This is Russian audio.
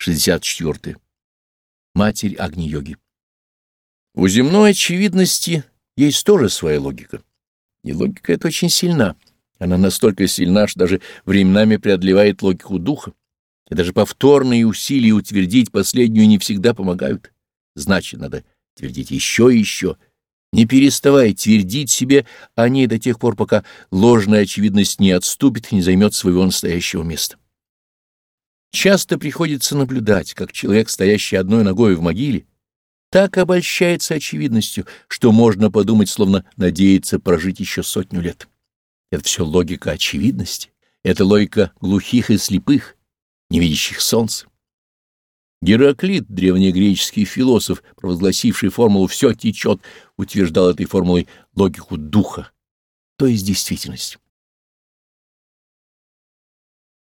64. Матерь Агни-йоги. У земной очевидности есть тоже своя логика. И логика эта очень сильна. Она настолько сильна, что даже временами преодолевает логику духа. И даже повторные усилия утвердить последнюю не всегда помогают. Значит, надо твердить еще и еще, не переставая твердить себе о ней до тех пор, пока ложная очевидность не отступит и не займет своего настоящего места. Часто приходится наблюдать, как человек, стоящий одной ногой в могиле, так обольщается очевидностью, что можно подумать, словно надеется прожить еще сотню лет. Это все логика очевидности, это логика глухих и слепых, не видящих солнца. Гераклит, древнегреческий философ, провозгласивший формулу «все течет», утверждал этой формулой логику духа, то есть действительность.